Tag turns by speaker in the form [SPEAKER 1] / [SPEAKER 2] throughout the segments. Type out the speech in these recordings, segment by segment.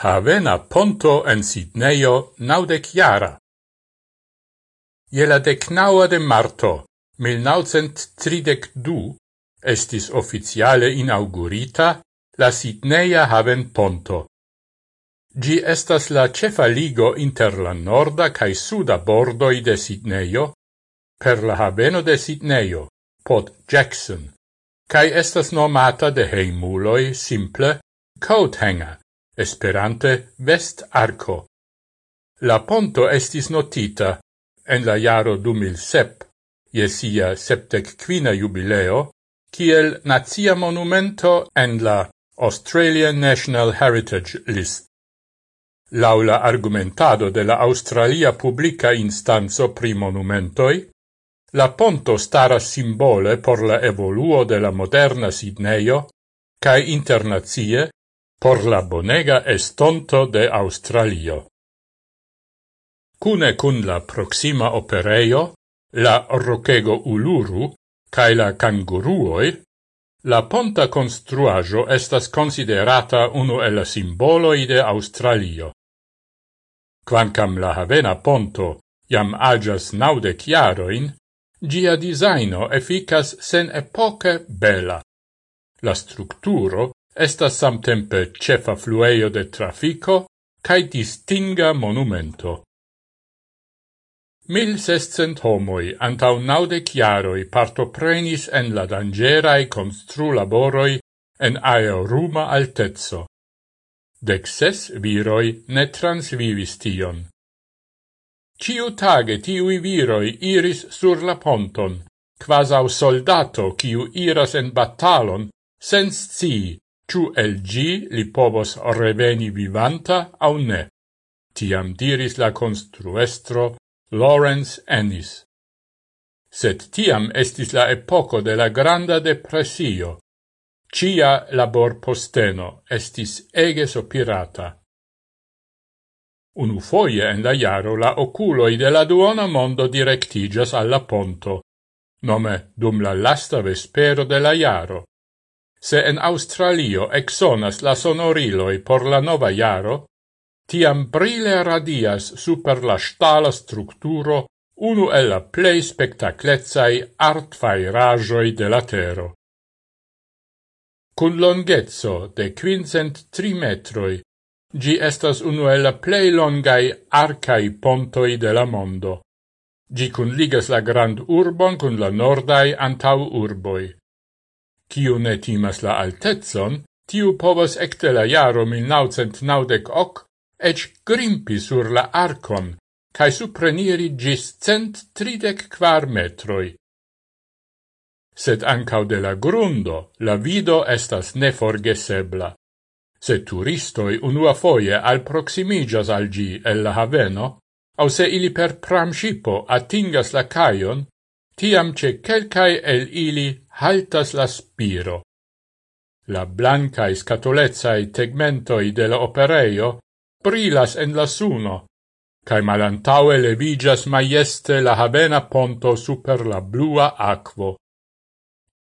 [SPEAKER 1] Havena ponto en Sidneio naudec jara. Iela decnaua de marto, 1932, estis officiale inaugurita la Sidneia haven ponto. Gi estas la cefa ligo inter la norda cae suda bordoi de Sidneio, per la haveno de Sidneio, pod Jackson, cae estas nomata de heimuloi simple coathanger. Esperante Vest Arco. La ponto estis notita en la jaro 2007, jesia septec quina jubileo, kiel nazia monumento en la Australian National Heritage List. Laula argumentado de la Australia publica instanzo pri monumentoi, la ponto staras simbole por la evoluo de la moderna Sidneio, cae internazie por la bonega estonto de Australio. Cune cun la proxima opereio, la roquego uluru cae la canguruoi, la ponta construajo estas considerata uno el simboloi de Australio. Quancam la havena ponto jam agas naude chiaroin, gia designo efficas sen epoche bela. La structuro estas samtempe cefa flueio de trafico cae distinga monumento. 1600 homoi antau naude chiaroi partoprenis en la dangerae constru laboroi en aeruma altezzo. Dexes viroi ne transvivis tion. Ciu tage tiui viroi iris sur la ponton, quasau soldato ciu iras en battalon, sens cii ciu el gi li povos reveni vivanta au ne. Tiam diris la construestro Lawrence Ennis. Sed tiam estis la epoco de la granda depressio. Cia labor posteno estis ege sopirata. Unu foie en la iaro la oculoi de la duona mondo directigas alla ponto, nome dum la lasta vespero de la iaro. Se en Australio exonas la sonoriloi por la nova iaro, tiam brile radias super la stala structuro unu el la plei spectaclezai artfairajoi de la tero. Cun longhezzo de quincent tri metroi, gi estas unu el la plei longai arcai pontoi de la mondo. Gi cun ligas la grand urbon cun la nordai antau urboi. Ciu ne timas la altezzon, tiu povas ecte la jaro 1998 ec grimpi sur la arcon, cae supreniri gis cent tridec quar metroi. Sed ancau de la grundo la vido estas neforgesebla. Se turistoi unua foie al proximigas al gi el la haveno, au se ili per pramshipo atingas la caion, tiam ce quelcae el ili haltas la spiro. La blancae scatolezae tegmentoi de la opereio brilas en la suno, cae malantaue levigas maieste la habena ponto super la blua aquo.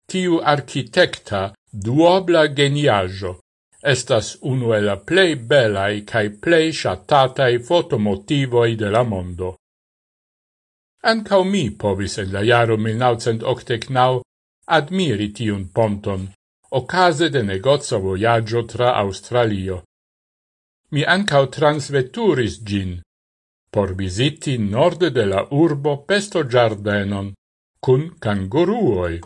[SPEAKER 1] Tiu architecta duobla geniajo estas unu el la plei belai cae plei shatatai fotomotivoi de la mondo. Ancau mi povis en la jaro 1989 admiri tiun ponton, ocase de negozio voyaggio tra Australio. Mi ancau transveturis gin, por visiti norde de la urbo pesto giardenon, cun canguruoi.